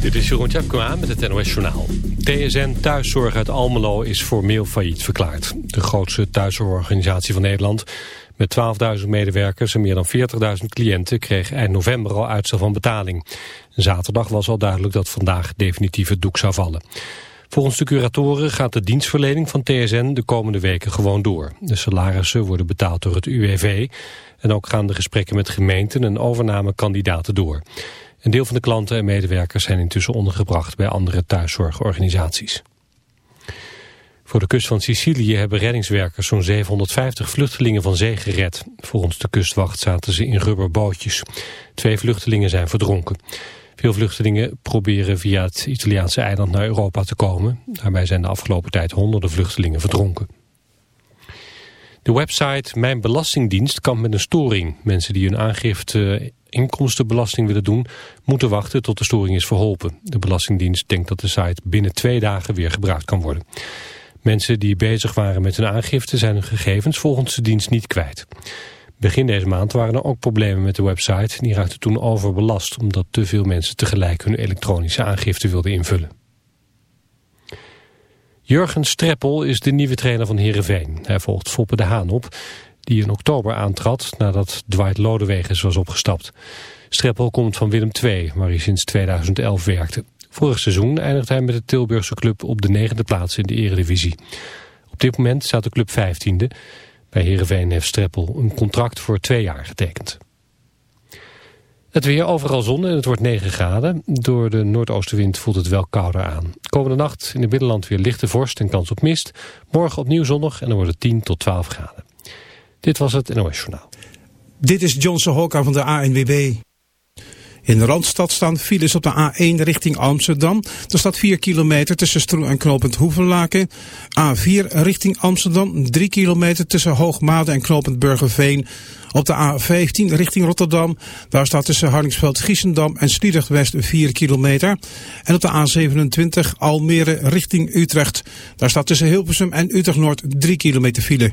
Dit is Jeroen Tjepkema met het NOS Journaal. TSN Thuiszorg uit Almelo is formeel failliet verklaard. De grootste thuiszorgorganisatie van Nederland... met 12.000 medewerkers en meer dan 40.000 cliënten... kreeg eind november al uitstel van betaling. Zaterdag was al duidelijk dat vandaag definitief het doek zou vallen. Volgens de curatoren gaat de dienstverlening van TSN de komende weken gewoon door. De salarissen worden betaald door het UWV... en ook gaan de gesprekken met gemeenten en overnamekandidaten door... Een deel van de klanten en medewerkers zijn intussen ondergebracht bij andere thuiszorgorganisaties. Voor de kust van Sicilië hebben reddingswerkers zo'n 750 vluchtelingen van zee gered. Volgens de kustwacht zaten ze in rubberbootjes. Twee vluchtelingen zijn verdronken. Veel vluchtelingen proberen via het Italiaanse eiland naar Europa te komen. Daarbij zijn de afgelopen tijd honderden vluchtelingen verdronken. De website Mijn Belastingdienst kampt met een storing. Mensen die hun aangifte inkomstenbelasting willen doen, moeten wachten tot de storing is verholpen. De Belastingdienst denkt dat de site binnen twee dagen weer gebruikt kan worden. Mensen die bezig waren met hun aangifte zijn hun gegevens volgens de dienst niet kwijt. Begin deze maand waren er ook problemen met de website. Die raakte toen overbelast omdat te veel mensen tegelijk hun elektronische aangifte wilden invullen. Jurgen Streppel is de nieuwe trainer van Heerenveen. Hij volgt Foppe de Haan op die in oktober aantrad nadat Dwight Lodewegens was opgestapt. Streppel komt van Willem II, waar hij sinds 2011 werkte. Vorig seizoen eindigde hij met de Tilburgse club op de negende plaats in de eredivisie. Op dit moment staat de club vijftiende. Bij Heerenveen heeft Streppel een contract voor twee jaar getekend. Het weer overal zon en het wordt 9 graden. Door de noordoostenwind voelt het wel kouder aan. Komende nacht in het binnenland weer lichte vorst en kans op mist. Morgen opnieuw zonnig en dan wordt het 10 tot 12 graden. Dit was het NOS Journaal. Dit is Johnson Hokka van de ANWB. In de Randstad staan files op de A1 richting Amsterdam. Er staat 4 kilometer tussen Stroen en Knopend Hoevenlaken. A4 richting Amsterdam, 3 kilometer tussen Hoogmade en Knopend Burgerveen. Op de A15 richting Rotterdam, daar staat tussen Hardingsveld-Giessendam en Sliedrecht West 4 kilometer. En op de A27 Almere richting Utrecht, daar staat tussen Hilversum en Utrecht Noord 3 kilometer file.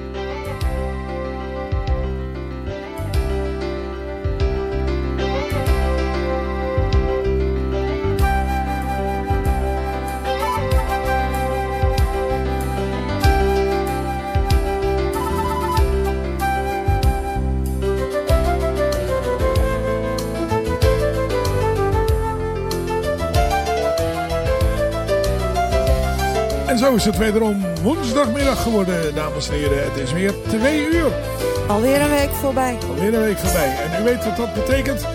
zo is het wederom woensdagmiddag geworden, dames en heren. Het is weer twee uur. Alweer een week voorbij. Alweer een week voorbij. En u weet wat dat betekent?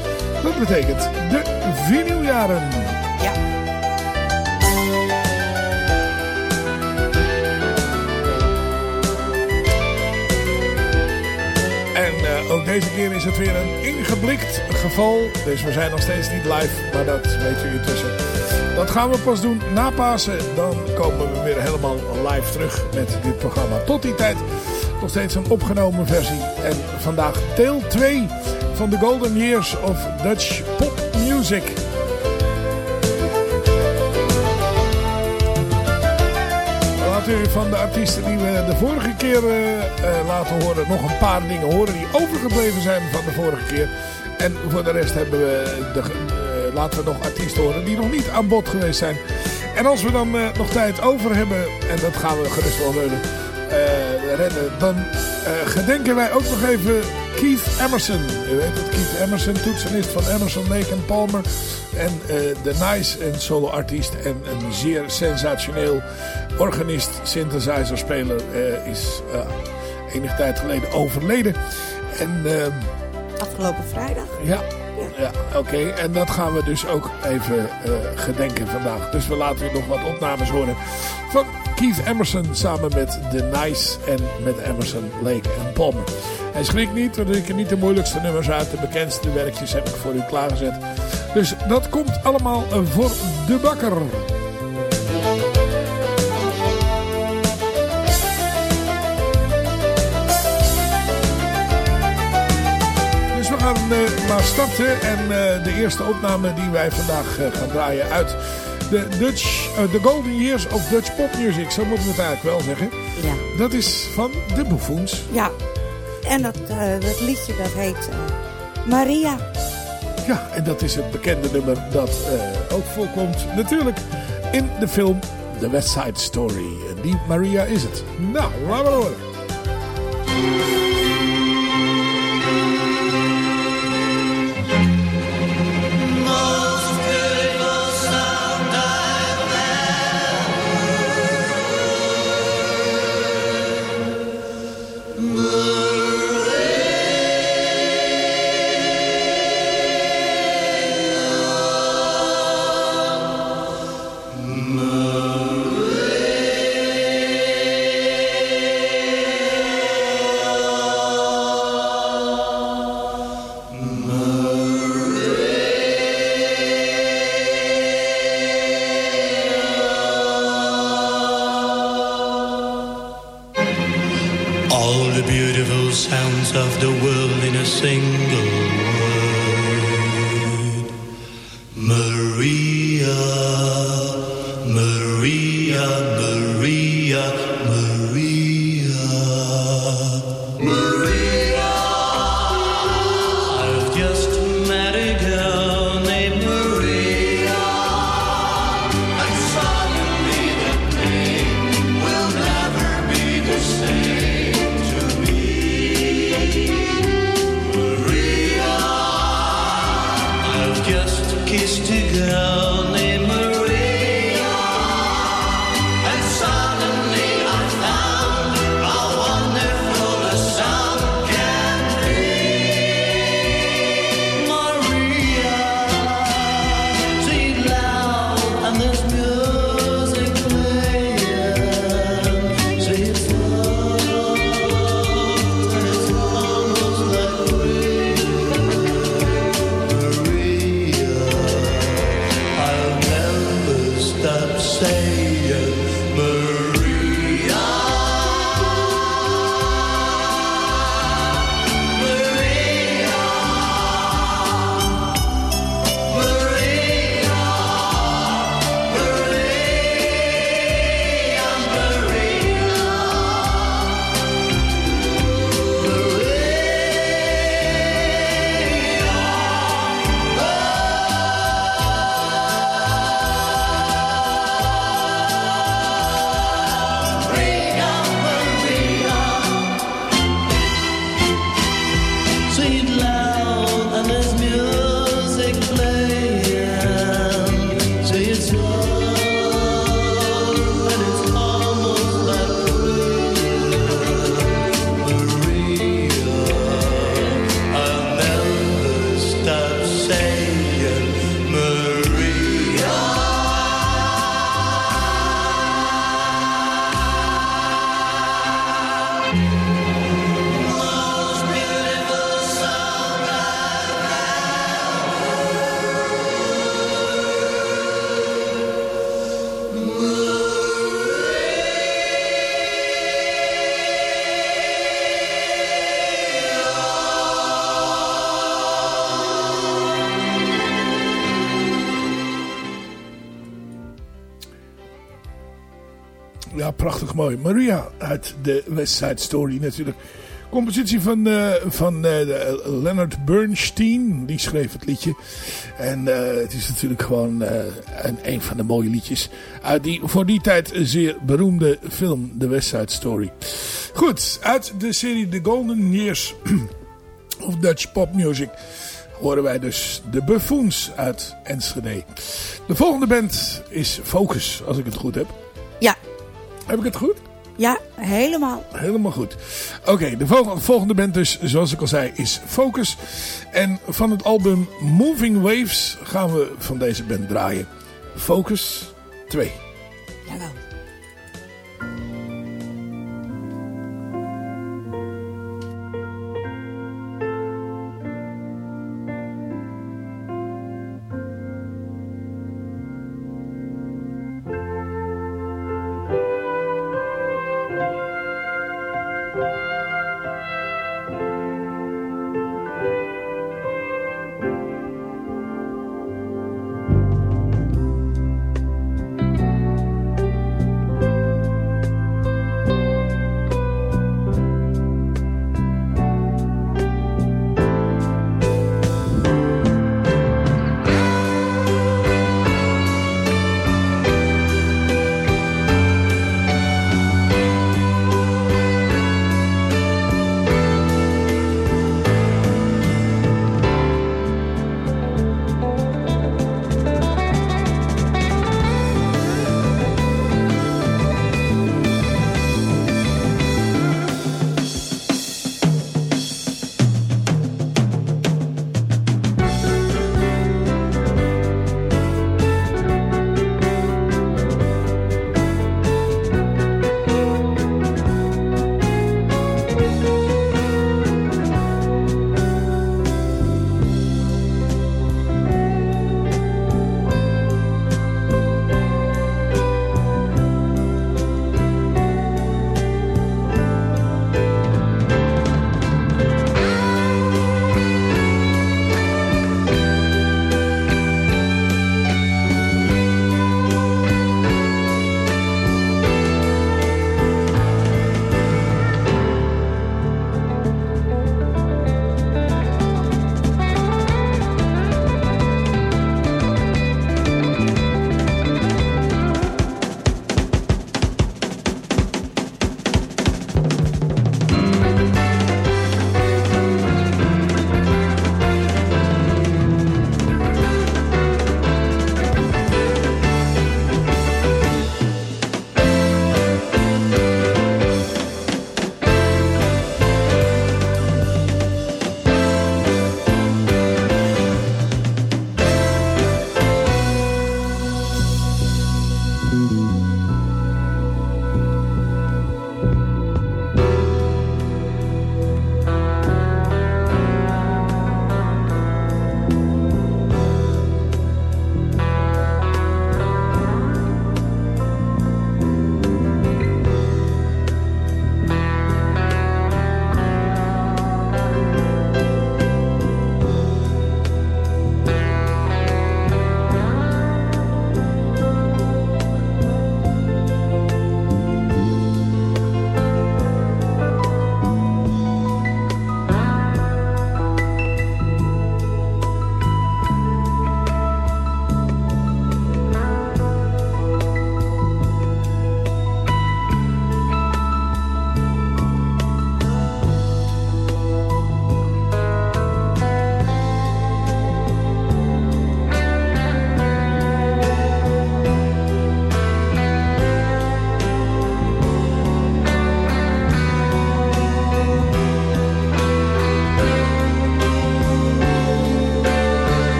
Dat betekent de vinyljaren. Ja. En eh, ook deze keer is het weer een ingeblikt geval. Dus we zijn nog steeds niet live, maar dat weet u intussen. Dat gaan we pas doen na Pasen. Dan komen we weer helemaal live terug met dit programma. Tot die tijd nog steeds een opgenomen versie. En vandaag deel 2 van de Golden Years of Dutch Pop Music. Laat u van de artiesten die we de vorige keer uh, uh, laten horen nog een paar dingen horen die overgebleven zijn van de vorige keer. En voor de rest hebben we de laten we nog artiesten horen die nog niet aan bod geweest zijn. En als we dan nog tijd over hebben, en dat gaan we gerust wel redden, redden dan gedenken wij ook nog even Keith Emerson. U weet het, Keith Emerson, toetsenist van Emerson, Lake en Palmer. En de Nice, een solo-artiest en een zeer sensationeel organist, synthesizer-speler, is enige tijd geleden overleden. En, uh, Afgelopen vrijdag? Ja, ja. oké. En dat gaan we dus ook even uh, gedenken vandaag. Dus we laten u nog wat opnames horen van Keith Emerson samen met The Nice en met Emerson, Lake en Palmer. Hij schrikt niet, want ik niet de moeilijkste nummers uit. De bekendste werkjes heb ik voor u klaargezet. Dus dat komt allemaal voor de bakker. Uh, maar starten. En uh, de eerste opname die wij vandaag uh, gaan draaien uit de Dutch, The Golden Years of Dutch Pop Music. Zo moeten we het eigenlijk wel zeggen. Ja. Dat is van de Buffoons. Ja, en dat, dat liedje dat heet Maria. Ja, en dat is het bekende nummer dat ook voorkomt natuurlijk in de film The West Side Story. En die Maria is het. Nou, laten we horen. Mooi. Maria uit de West Side Story natuurlijk. Compositie van, uh, van uh, Leonard Bernstein. Die schreef het liedje. En het is natuurlijk gewoon een, een van de mooie liedjes. Uit die voor die tijd zeer beroemde film The West Side Story. Goed, uit de serie The Golden Years of Dutch Pop Music horen wij dus de Buffoons uit Enschede. De volgende band is Focus, als ik het goed heb. Ja. Heb ik het goed? Ja, helemaal. Helemaal goed. Oké, de volgende band dus, zoals ik al zei, is Focus. En van het album Moving Waves gaan we van deze band draaien. Focus 2. Jawel.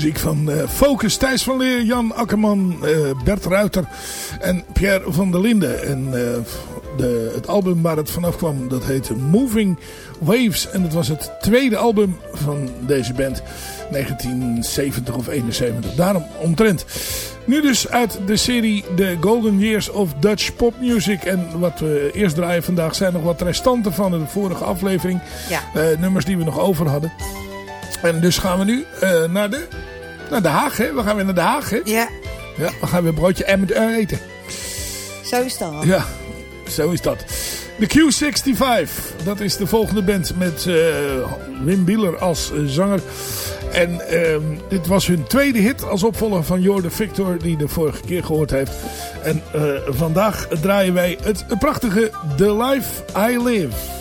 Muziek van uh, Focus, Thijs van Leer, Jan Akkerman, uh, Bert Ruiter en Pierre van der Linden. En uh, de, het album waar het vanaf kwam, dat heette Moving Waves. En het was het tweede album van deze band. 1970 of 71. Daarom omtrent. Nu dus uit de serie The Golden Years of Dutch Pop Music. En wat we eerst draaien vandaag zijn nog wat restanten van de vorige aflevering. Ja. Eh, nummers die we nog over hadden. En dus gaan we nu eh, naar, de, naar Den Haag. Hè? We gaan weer naar Den Haag. Hè? Ja, Ja, we gaan weer broodje M&R eten. zo is dat. Ja, zo is dat. De Q65, dat is de volgende band met eh, Wim Bieler als eh, zanger. En ehm, dit was hun tweede hit als opvolger van Jorde Victor, die de vorige keer gehoord heeft. En eh, vandaag draaien wij het prachtige The Life I Live.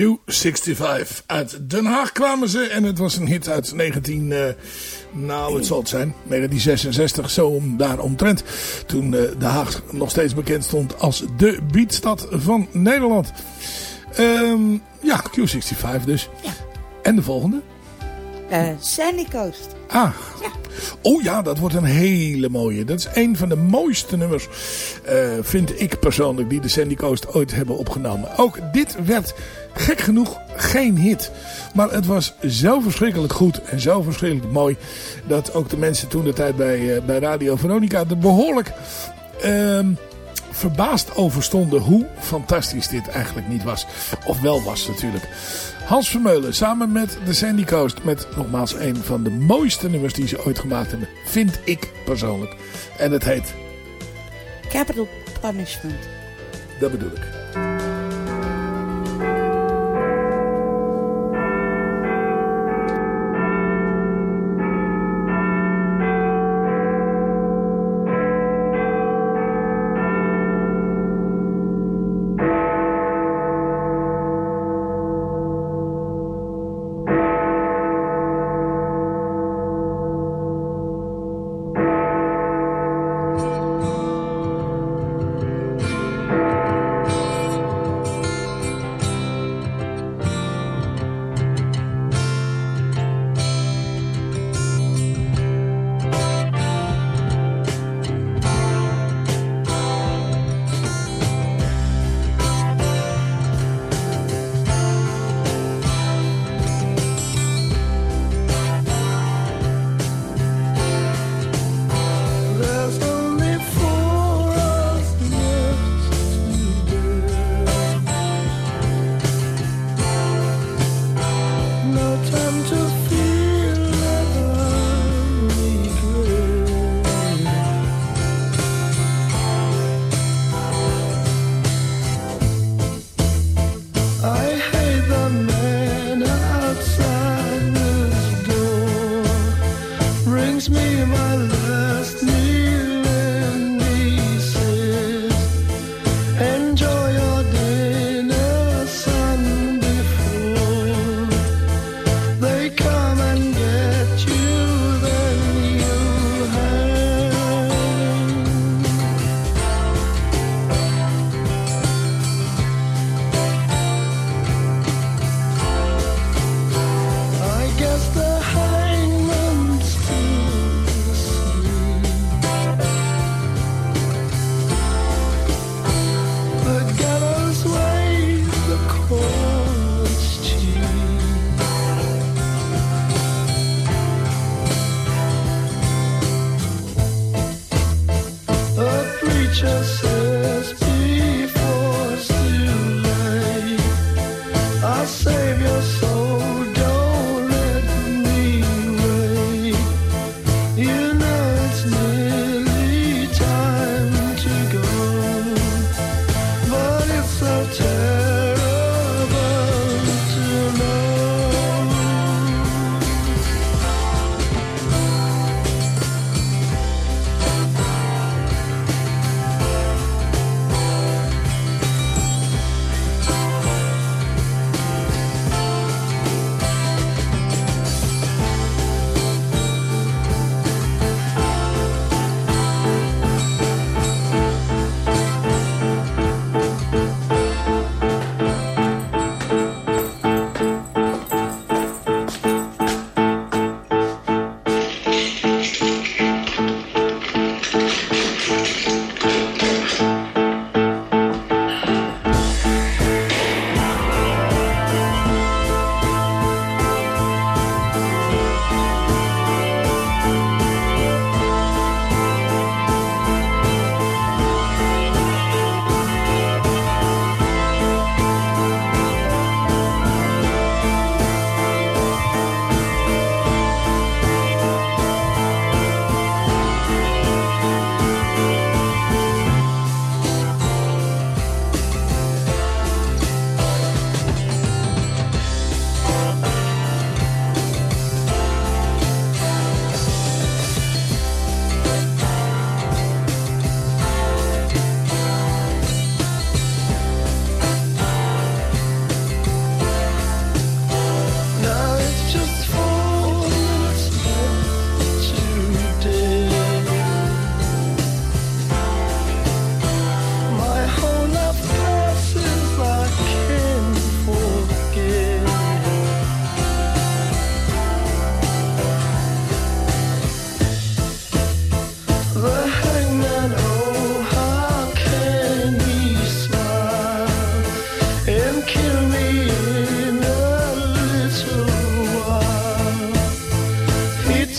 Q65. Uit Den Haag kwamen ze en het was een hit uit 19... eh, nou, het zal het zijn. 1966, zo om, daar omtrent. Toen eh, Den Haag nog steeds bekend stond als de beatstad van Nederland. Ehm, ja, Q65 dus. Ja. En de volgende? Eh, Sandy Coast. Ah. Oh ja, dat wordt een hele mooie. Dat is een van de mooiste nummers, vind ik persoonlijk, die de Sandy Coast ooit hebben opgenomen. Ook dit werd gek genoeg geen hit. Maar het was zo verschrikkelijk goed en zo verschrikkelijk mooi... dat ook de mensen toen de tijd bij, eh, bij Radio Veronica er behoorlijk ehm, verbaasd over stonden hoe fantastisch dit eigenlijk niet was. Of wel was natuurlijk. Hans Vermeulen samen met de Sandy Coast. Met nogmaals een van de mooiste nummers die ze ooit gemaakt hebben. Vind ik persoonlijk. En het heet... Capital Punishment. Dat bedoel ik.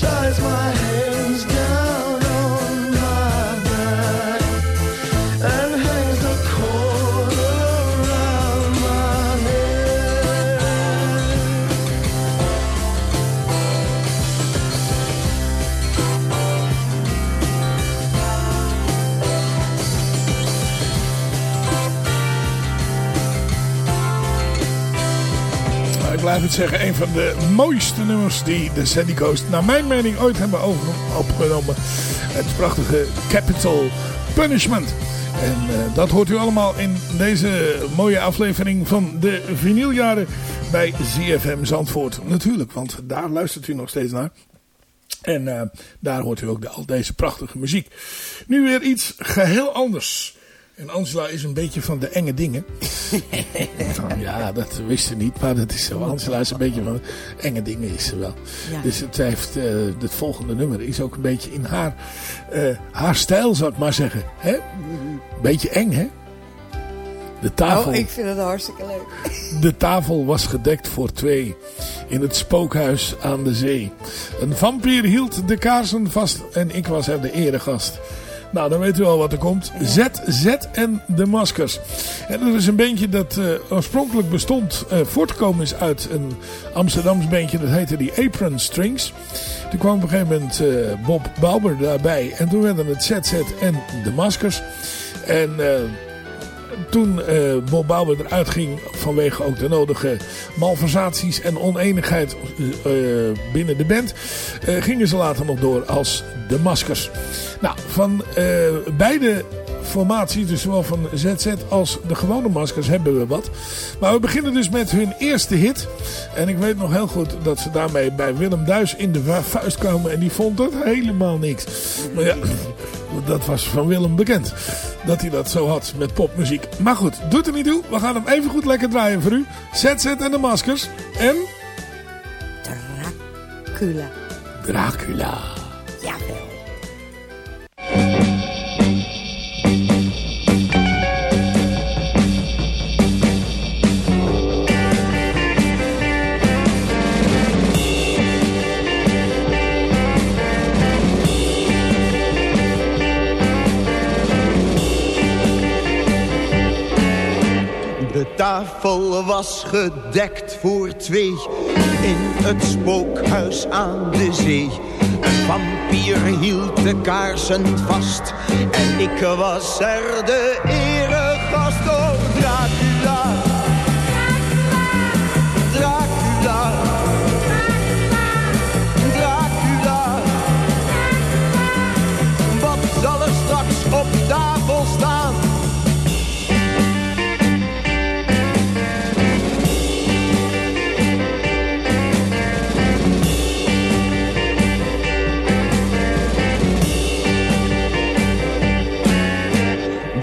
hypnotize my zeggen, een van de mooiste nummers die de Sandy Coast naar mijn mening ooit hebben opgenomen. Het prachtige Capital Punishment. En uh, dat hoort u allemaal in deze mooie aflevering van de vinyljaren bij ZFM Zandvoort. Natuurlijk, want daar luistert u nog steeds naar. En uh, daar hoort u ook al deze prachtige muziek. Nu weer iets geheel anders. En Angela is een beetje van de enge dingen. ja, dat wist ze niet, maar dat is zo. Angela is een beetje van enge dingen, is ze wel. Ja. Dus het, heeft, uh, het volgende nummer is ook een beetje in haar, uh, haar stijl, zou ik maar zeggen. Hè? Beetje eng, hè? De tafel, oh, ik vind het hartstikke leuk. De tafel was gedekt voor twee in het spookhuis aan de zee. Een vampier hield de kaarsen vast en ik was er de eregast. Nou, dan weet u al wat er komt. ZZ en de Maskers. En dat is een beentje dat uh, oorspronkelijk bestond, uh, voortgekomen is uit een Amsterdams beentje. Dat heette die Apron Strings. Toen kwam op een gegeven moment uh, Bob Bauber daarbij. En toen werden het ZZ en de Maskers. En toen uh, Bob Bauer eruit ging vanwege ook de nodige malversaties en oneenigheid uh, binnen de band, gingen ze later nog door als de Maskers. Nou, van beide formaties, dus zowel van ZZ als de gewone maskers, hebben we wat. Maar we beginnen dus met hun eerste hit. En ik weet nog heel goed dat ze daarmee bij Willem Duis in de vuist kwamen. En die vond dat helemaal niks. Maar ja, dat was van Willem bekend. Dat hij dat zo had met popmuziek. Maar goed, doet er niet toe. We gaan hem even goed lekker draaien voor u. ZZ en de maskers. En... Dracula. Dracula. Was gedekt voor twee in het spookhuis aan de zee. Een vampier hield de kaarsen vast en ik was er de eregast. Oh, Dracula,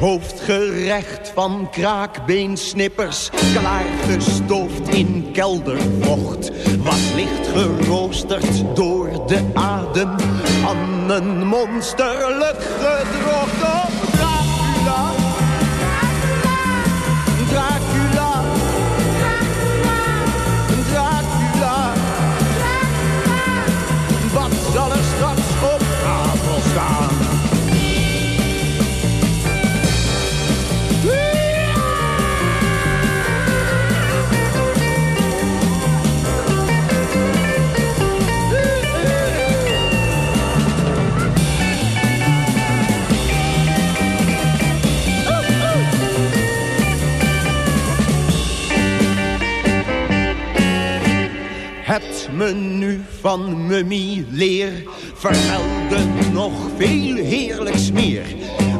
hoofdgerecht van kraakbeensnippers, klaargestoofd in keldervocht, was licht geroosterd door de adem. Van een monsterlijk gedrocht. Het menu van Mummy Leer vermeldde nog veel heerlijks meer.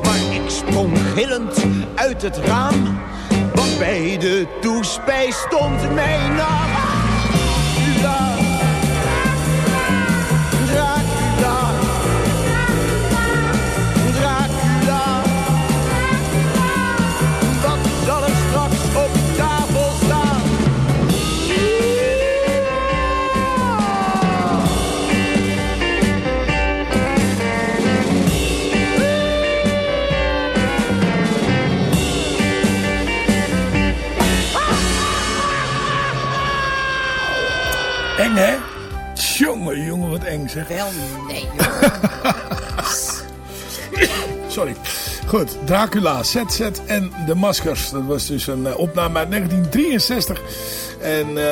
Maar ik sprong gillend uit het raam, want bij de toespijs stond mijn naam. Eng, hè? Jongen, jongen, wat eng zeg. Wel, nee. Sorry. Goed, Dracula, ZZ en de Maskers. Dat was dus een uh, opname uit 1963. En uh,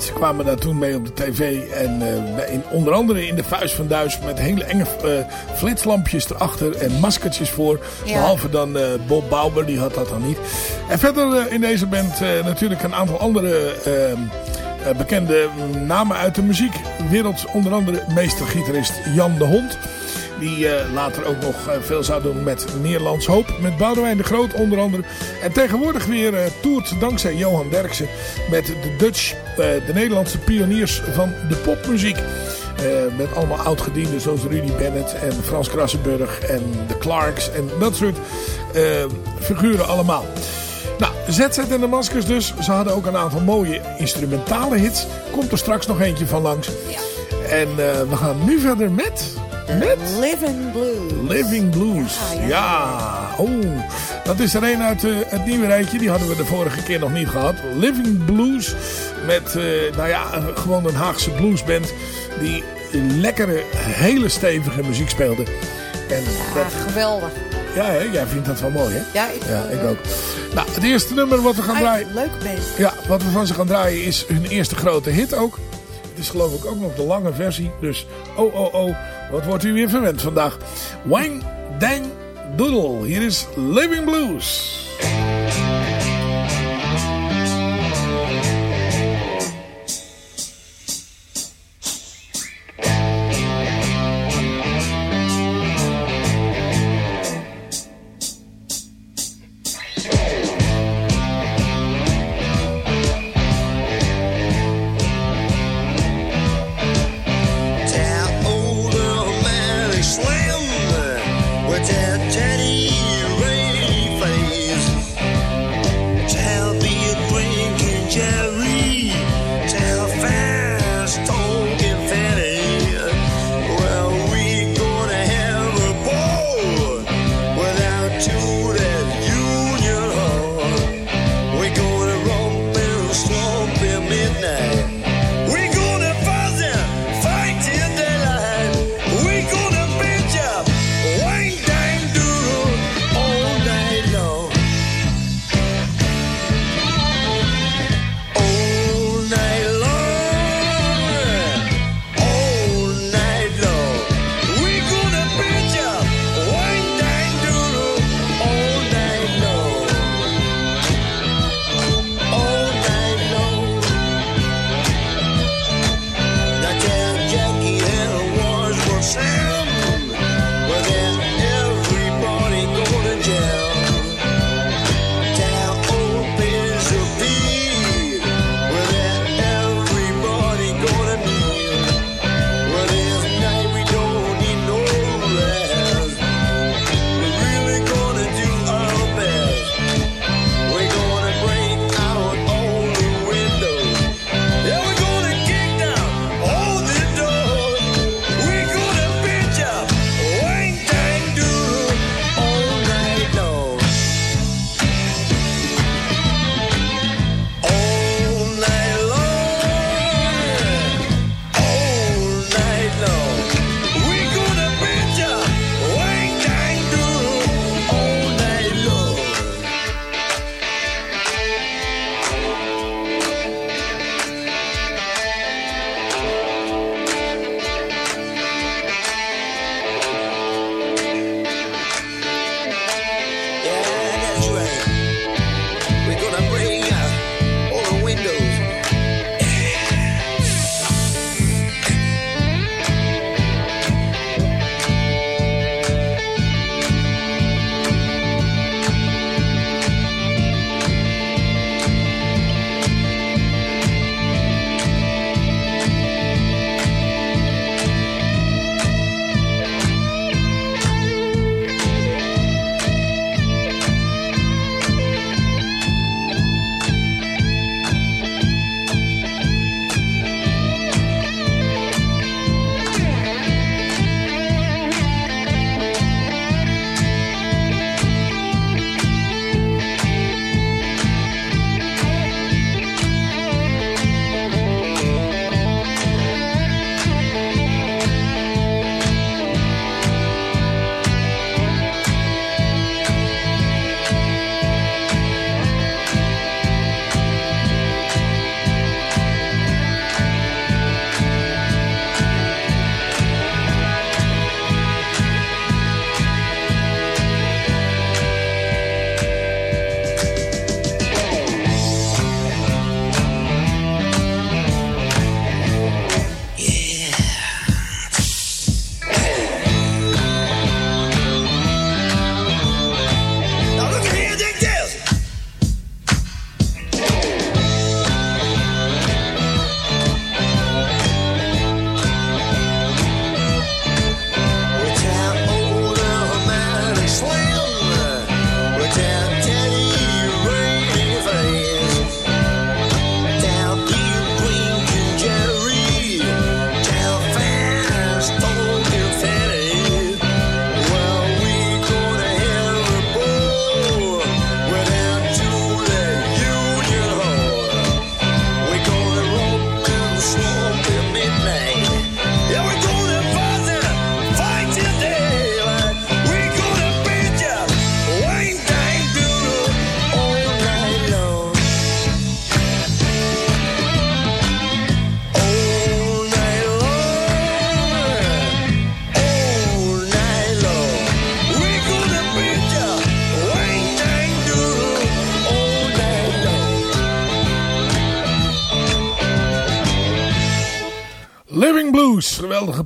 ze kwamen daar toen mee op de tv. En uh, in, onder andere in de Vuist van Duis met hele enge uh, flitslampjes erachter en maskertjes voor. Ja. Behalve dan Bob Bauer, die had dat dan niet. En verder in deze band natuurlijk een aantal andere ehm, bekende namen uit de muziekwereld. Onder andere meestergitarist Jan de Hond. Die uh, later ook nog uh, veel zou doen met Nederlands Hoop. Met Boudewijn de Groot onder andere. En tegenwoordig weer toert dankzij Johan Derksen met de Dutch. de Nederlandse pioniers van de popmuziek. met allemaal oudgedienden zoals Rudy Bennett en Frans Krassenburg en de Clarks. En dat soort figuren allemaal. Nou, ZZ en de Maskers dus. Ze hadden ook een aantal mooie instrumentale hits. Komt er straks nog eentje van langs. Ja. En we gaan nu verder met... Met? Living Blues. Living Blues. Ja, ja. ja. Oh, dat is er een uit uh, het nieuwe rijtje. Die hadden we de vorige keer nog niet gehad. Living Blues. Met, uh, nou ja, gewoon een Haagse bluesband. Die lekkere, hele stevige muziek speelde. En ja, dat... geweldig. Ja, hè? jij vindt dat wel mooi, hè? Ja, ik, ja, ik ook. Nou, het eerste nummer wat we gaan draaien... Leuk band. Ja, wat we van ze gaan draaien is hun eerste grote hit ook. Het is geloof ik ook nog de lange versie. Dus, oh, oh, oh... Wat wordt u weer verwend vandaag? Wang Dang Doodle. Hier is Living Blues.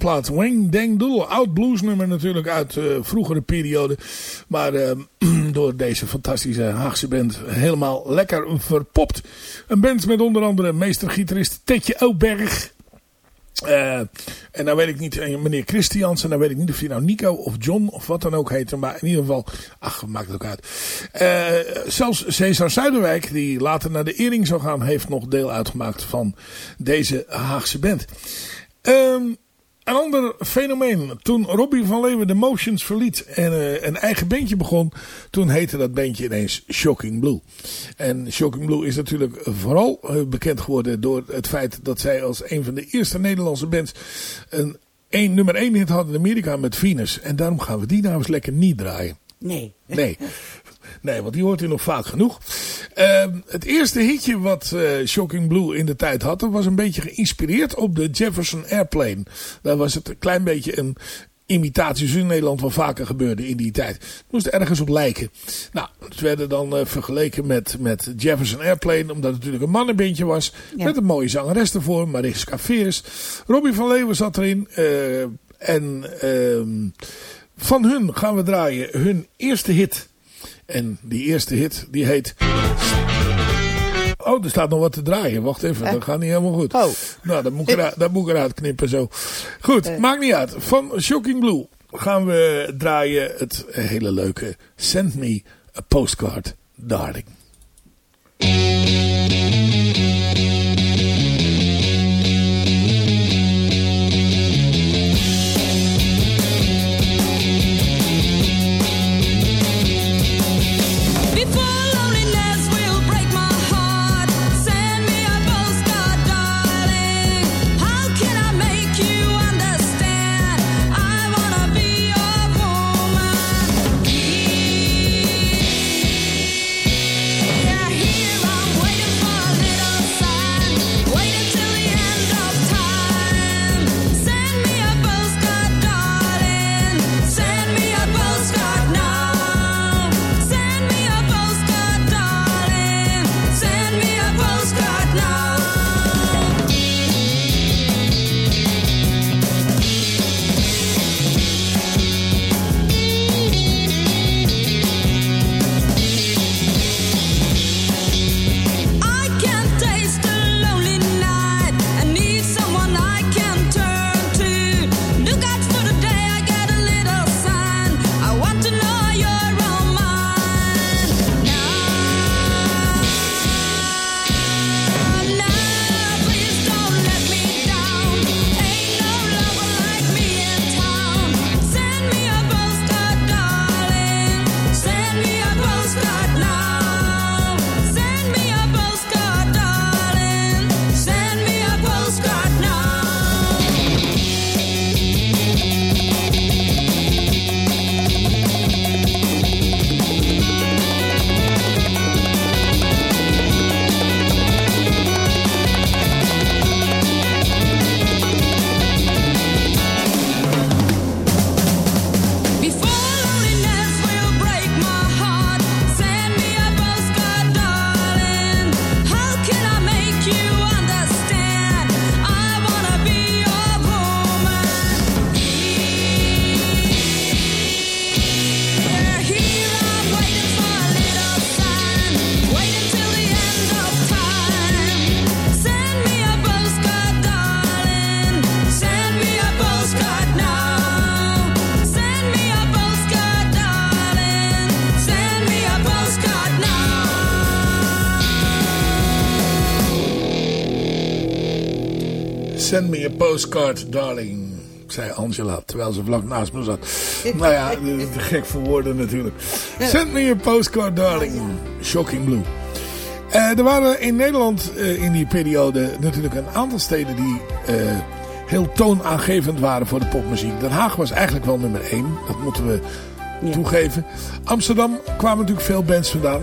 Plaat. Wang Doodle, oud bluesnummer natuurlijk uit uh, vroegere periode. Maar uh, door deze fantastische Haagse band helemaal lekker verpopt. Een band met onder andere meestergitarist Tetje Ouberg. Uh, en dan weet ik niet, meneer Christiansen, dan weet ik niet of hij nou Nico of John of wat dan ook heet. Maar in ieder geval, ach, maakt het ook uit. Uh, zelfs Cesar Zuiderwijk, die later naar de Ering zou gaan, heeft nog deel uitgemaakt van deze Haagse band. Um, een ander fenomeen. Toen Robbie van Leeuwen de Motions verliet en uh, een eigen bandje begon. Toen heette dat bandje ineens Shocking Blue. En Shocking Blue is natuurlijk vooral uh, bekend geworden door het feit dat zij als een van de eerste Nederlandse bands een, een nummer 1 hit hadden in Amerika met Venus. En daarom gaan we die nou eens lekker niet draaien. Nee. Nee. Nee, want die hoort u nog vaak genoeg. Uh, het eerste hitje wat uh, Shocking Blue in de tijd had, was een beetje geïnspireerd op de Jefferson Airplane. Daar was het een klein beetje een imitatie zoals in Nederland wel vaker gebeurde in die tijd. Het moest ergens op lijken. Nou, het werden dan uh, vergeleken met, met Jefferson Airplane, omdat het natuurlijk een mannenbandje was. Ja. Met een mooie zangeres ervoor, Mariska Veers. Robbie van Leeuwen zat erin. Uh, en uh, van hun gaan we draaien hun eerste hit. En die eerste hit, die heet... Oh, er staat nog wat te draaien. Wacht even, dat gaat niet helemaal goed. Oh. Nou, dat moet ik, eruit, dat moet ik eruit knippen zo. Goed, uh. maakt niet uit. Van Shocking Blue gaan we draaien het hele leuke Send Me a Postcard, Darling. Postcard, darling, zei Angela, terwijl ze vlak naast me zat. nou ja, gek voor woorden natuurlijk. Send me a postcard, darling. Shocking Blue. Uh, er waren in Nederland uh, in die periode natuurlijk een aantal steden die uh, heel toonaangevend waren voor de popmuziek. Den Haag was eigenlijk wel nummer 1, dat moeten we ja. toegeven. Amsterdam kwamen natuurlijk veel bands vandaan.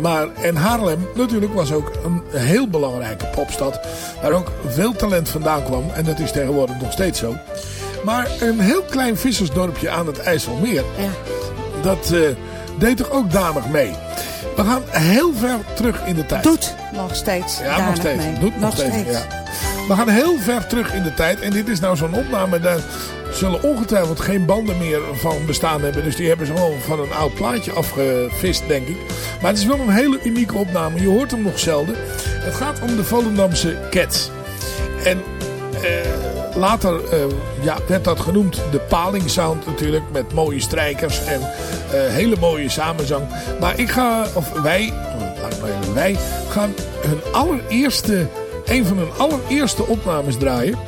Maar en Haarlem natuurlijk was ook een heel belangrijke popstad. Waar ook veel talent vandaan kwam. En dat is tegenwoordig nog steeds zo. Maar een heel klein vissersdorpje aan het IJsselmeer. Ja. Dat uh, deed toch ook danig mee. We gaan heel ver terug in de tijd. Doet nog steeds Ja, nog steeds. Mee. Doet nog, nog steeds. steeds. Ja. We gaan heel ver terug in de tijd. En dit is nou zo'n opname. Daar zullen ongetwijfeld geen banden meer van bestaan hebben. Dus die hebben ze gewoon van een oud plaatje afgevist, denk ik. Maar het is wel een hele unieke opname. Je hoort hem nog zelden. Het gaat om de Volendamse Cats. En eh, later eh, ja, werd dat genoemd de Paling Sound natuurlijk. Met mooie strijkers en eh, hele mooie samenzang. Maar ik ga, of wij, laat ik maar even wij, gaan hun allereerste, een van hun allereerste opnames draaien.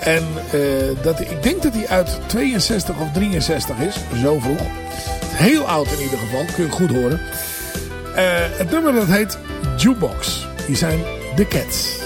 En eh, dat, ik denk dat hij uit 62 of 63 is, zo vroeg. Heel oud in ieder geval, kun je goed horen. Eh, het nummer dat heet Jukebox. Die zijn The Cats.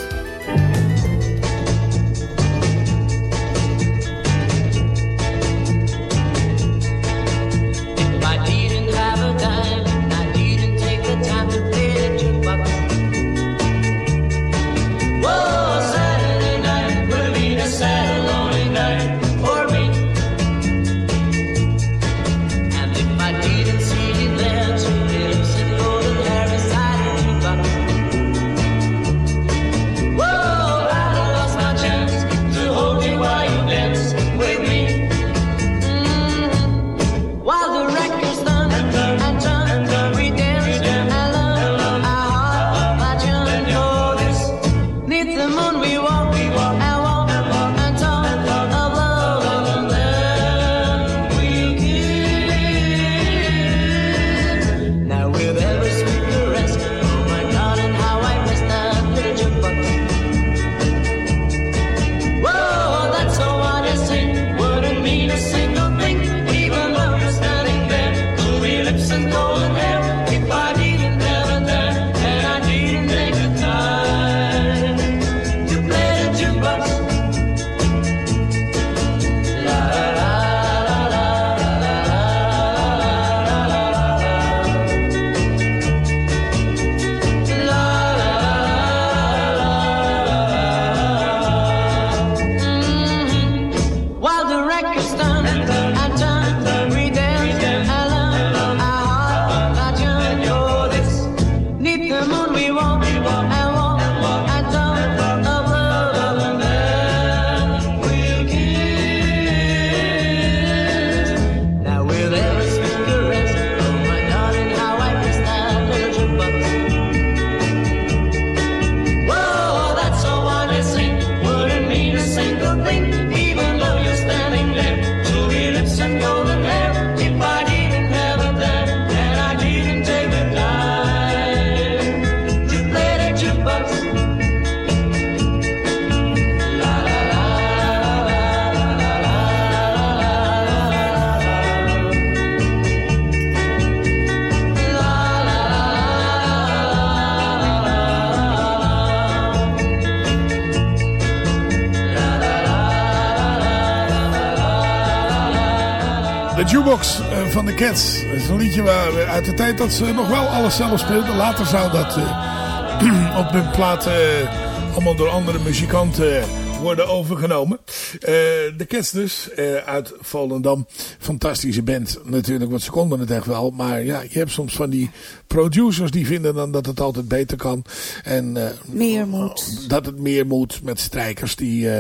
Jukebox eh, van de Cats. Dat is een liedje waar, uit de tijd dat ze nog wel alles zelf speelden. Later zou dat eh, op de plaat eh, allemaal door andere muzikanten worden overgenomen. De Cats dus, uit Volendam. Fantastische band natuurlijk, want ze konden het echt wel. Maar ja, je hebt soms van die producers die vinden dan dat het altijd beter kan. En, Meer moet. Dat het meer moet met strijkers die...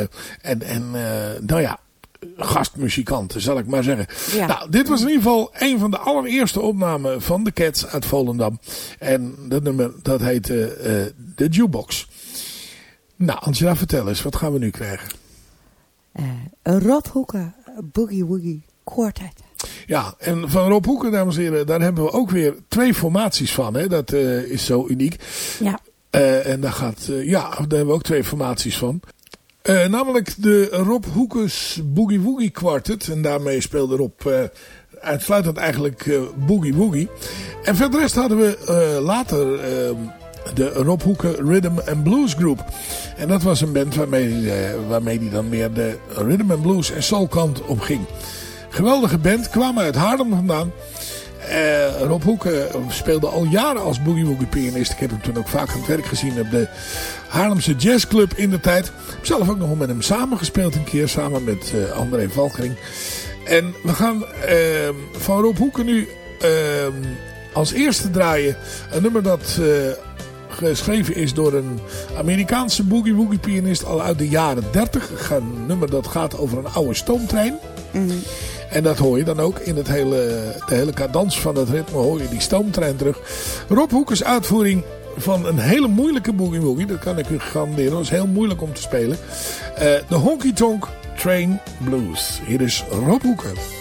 en, en nou ja, gastmuzikanten, zal ik maar zeggen. Ja. Nou, dit was in ieder geval een van de allereerste opnamen van de Cats uit Volendam. En dat nummer, dat heette eh, The Jukebox. Nou, Angela, vertel eens, wat gaan we nu krijgen? Eh, een Rob Hoeken Boogie Woogie Quartet. Ja, en van Rob Hoeken, dames en heren, daar hebben we ook weer twee formaties van. Hè? Dat eh, is zo uniek. Ja. Eh, en daar gaat, ja, daar hebben we ook twee formaties van. Eh, namelijk de Rob Hoekes Boogie Woogie Quartet. En daarmee speelde Rob eh, uitsluitend eigenlijk eh, Boogie Woogie. En verder de rest hadden we later de Rob Hoeken Rhythm and Blues Group. En dat was een band waarmee, waarmee die dan meer de rhythm and blues en soul kant op ging. Geweldige band, kwamen uit Haarlem vandaan. Eh, Rob Hoeken speelde al jaren als boogie woogie pianist. Ik heb hem toen ook vaak aan het werk gezien op de Haarlemse Jazz Club in de tijd. Ik heb zelf ook nog met hem samengespeeld een keer, samen met eh, André Valkering. En we gaan eh, van Rob Hoeken nu eh, als eerste draaien een nummer dat eh, geschreven is door een Amerikaanse boogie-woogie pianist al uit de jaren 30. Een nummer dat gaat over een oude stoomtrein. En dat hoor je dan ook in het hele, de hele cadans van het ritme hoor je die stoomtrein terug. Rob Hoekers uitvoering van een hele moeilijke boogie woogie. Dat kan ik u garanderen. Dat is heel moeilijk om te spelen. Eh, de Honky Tonk Train Blues. Hier is Rob Hoeken.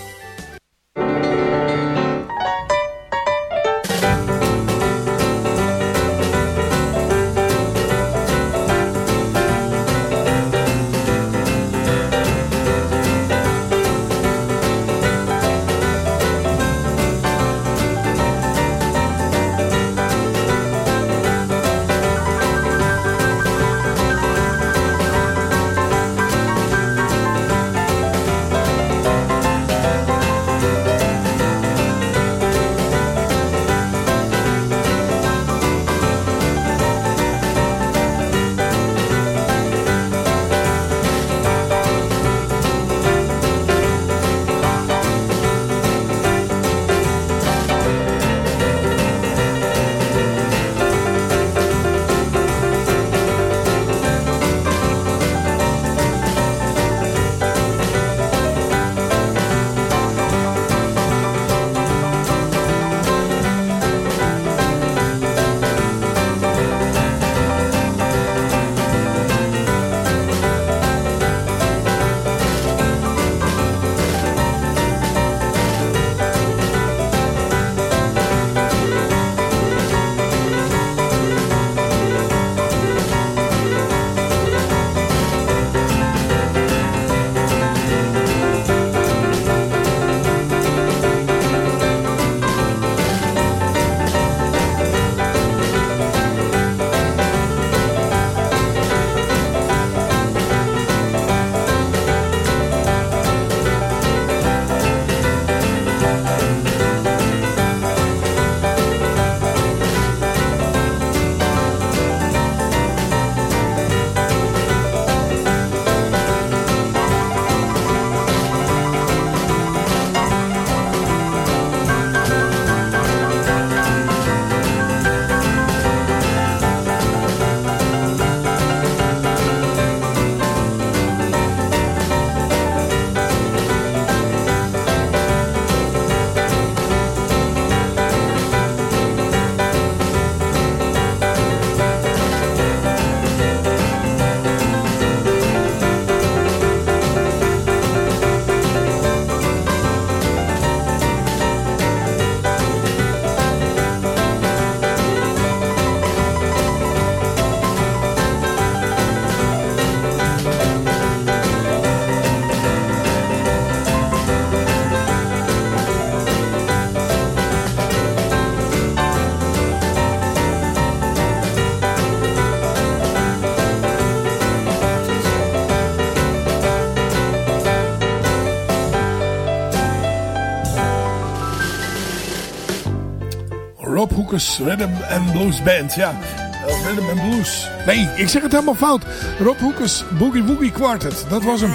Hoekers Rhythm and Blues Band. Ja, uh, Rhythm and Blues. Nee, ik zeg het helemaal fout. Rob Hoekers Boogie Woogie Quartet. Dat was hem.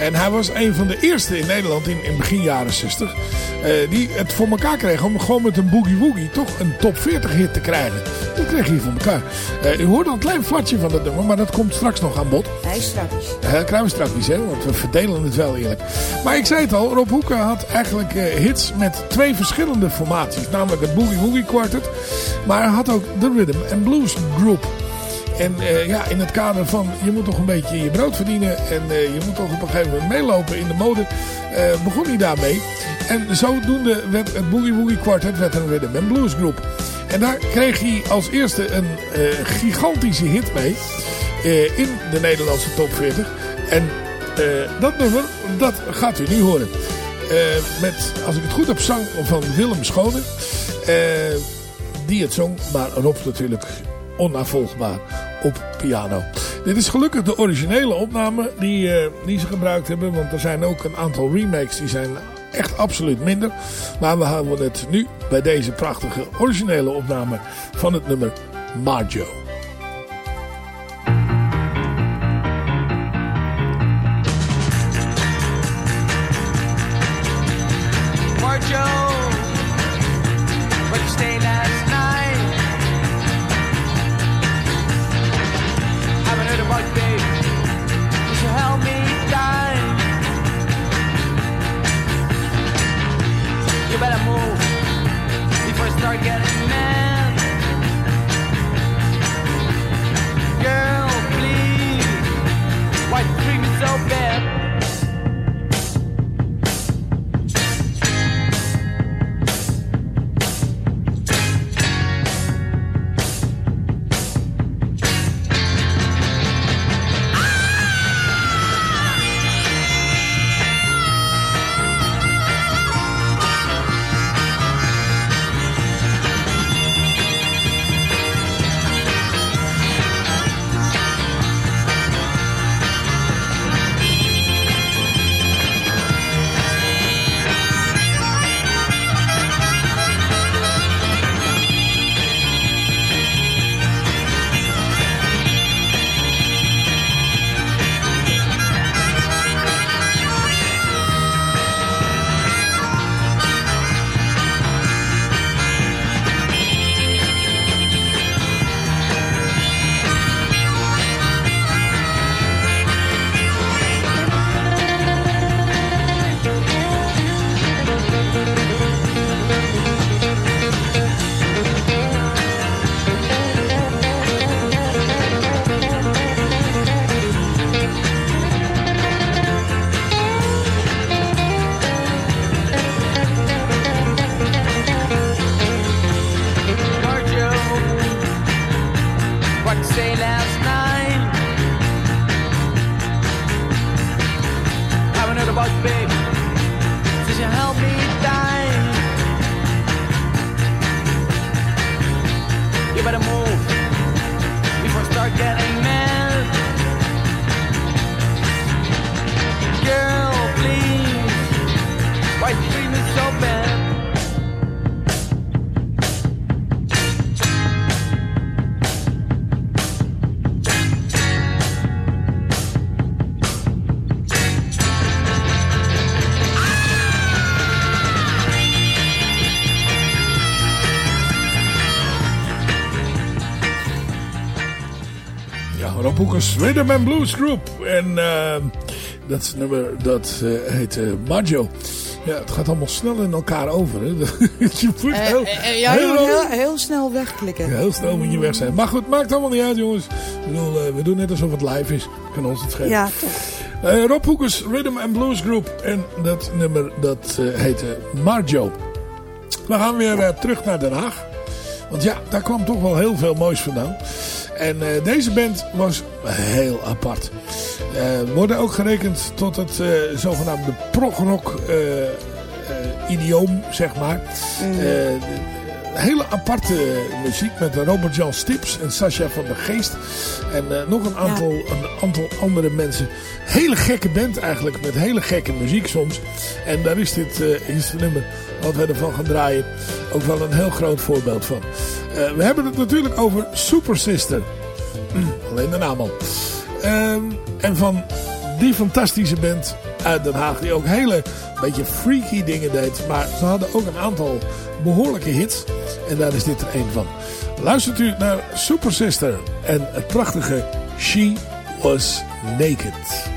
En hij was een van de eerste in Nederland in, in begin jaren 60. eh, die het voor elkaar kreeg om gewoon met een Boogie Woogie toch een top 40 hit te krijgen. Dat kreeg hij voor elkaar. Eh, u hoort al een klein flatje van dat nummer, maar dat komt straks nog aan bod. Hij straks. Krijgen we straks, hè, want we verdelen het wel eerlijk. Maar ik zei het al, Rob Hoeken had eigenlijk eh, hits met twee verschillende formaties. Namelijk het Boogie Woogie Quartet, maar hij had ook de Rhythm and Blues Group. En eh, ja, in het kader van je moet toch een beetje je brood verdienen en eh, je moet toch op een gegeven moment meelopen in de mode, begon hij daarmee. En zodoende werd het Boogie Woogie Quartet werd een Rhythm and Blues Group. En daar kreeg hij als eerste een gigantische hit mee in de Nederlandse top 40. En dat nummer, dat gaat u nu horen. Eh, met, als ik het goed heb, zang van Willem Schone. Eh, die het zong, maar Rob natuurlijk onnavolgbaar op piano. Dit is gelukkig de originele opname die, eh, die ze gebruikt hebben. Want er zijn ook een aantal remakes die zijn echt absoluut minder. Maar we houden het nu bij deze prachtige originele opname van het nummer Marjo. Rhythm and Blues Group. En uh, dat nummer, dat uh, heet uh, Maggio. Ja, het gaat allemaal snel in elkaar over. Hè? je moet heel, ja, heel, heel, heel, snel wegklikken. Ja, heel snel moet je weg zijn. Maar goed, maakt allemaal niet uit jongens. Ik bedoel, we doen net alsof het live is. Kan ons het schelen. Ja, toch. Rob Hoekers, Rhythm and Blues Group. En dat nummer, dat heette Maggio. We gaan weer terug naar Den Haag. Want ja, daar kwam toch wel heel veel moois vandaan. En uh, deze band was heel apart. Uh, worden ook gerekend tot het uh, zogenaamde progrock idioom, zeg maar. Mm. Hele aparte muziek met Robert Jan Stips en Sascha van der Geest. En nog een aantal, ja. een aantal andere mensen. Hele gekke band eigenlijk, met hele gekke muziek soms. En daar is dit, is het nummer wat we ervan gaan draaien ook wel een heel groot voorbeeld van. Uh, we hebben het natuurlijk over Super Sister. Alleen de naam al. Uh, en van die fantastische band uit Den Haag. Die ook hele beetje freaky dingen deed. Maar ze hadden ook een aantal behoorlijke hits. En daar is dit er een van. Luistert u naar Super Sister. En het prachtige She Was Naked.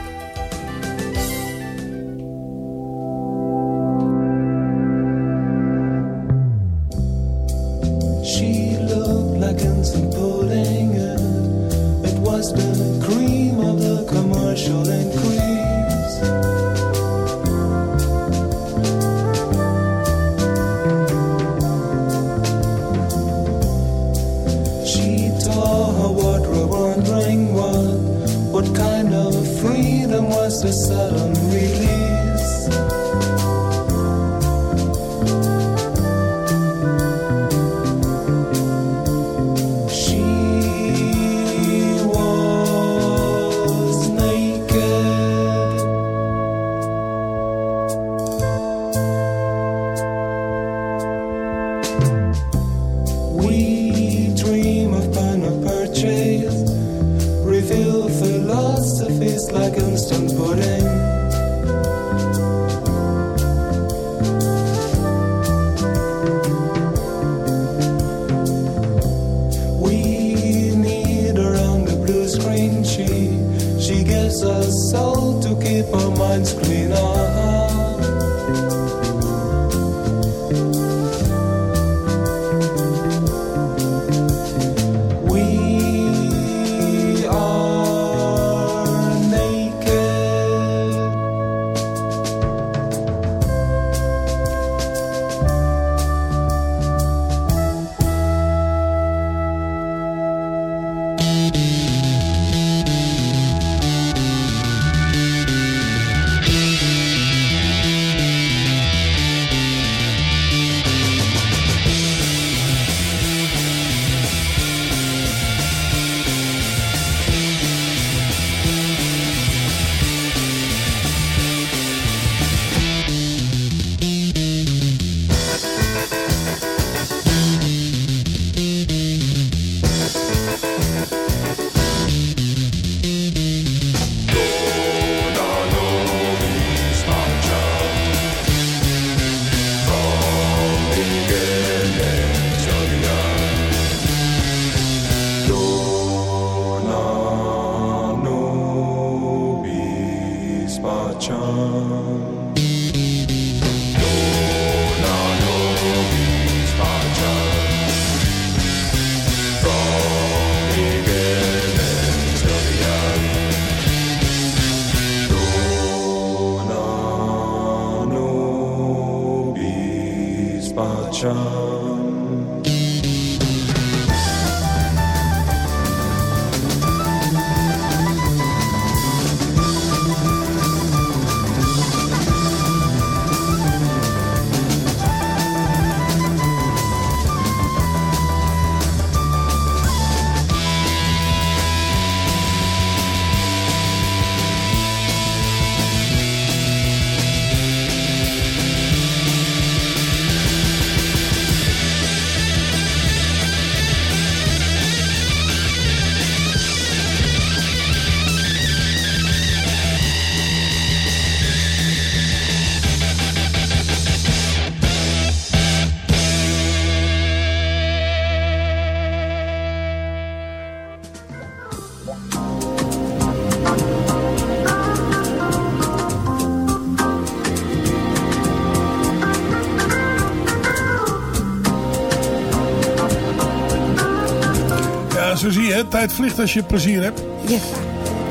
Tijd vliegt als je plezier hebt. Ja.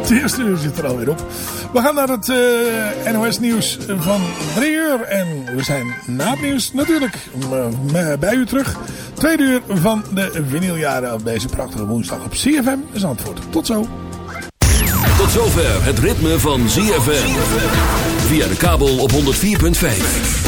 Het eerste uur zit er alweer op. We gaan naar het eh, NOS nieuws van drie uur. En we zijn na het nieuws natuurlijk eh, bij u terug. Tweede uur van de vinyljaren op deze prachtige woensdag op CFM Zandvoort. Tot zo. Tot zover het ritme van ZFM. Via de kabel op 104.5.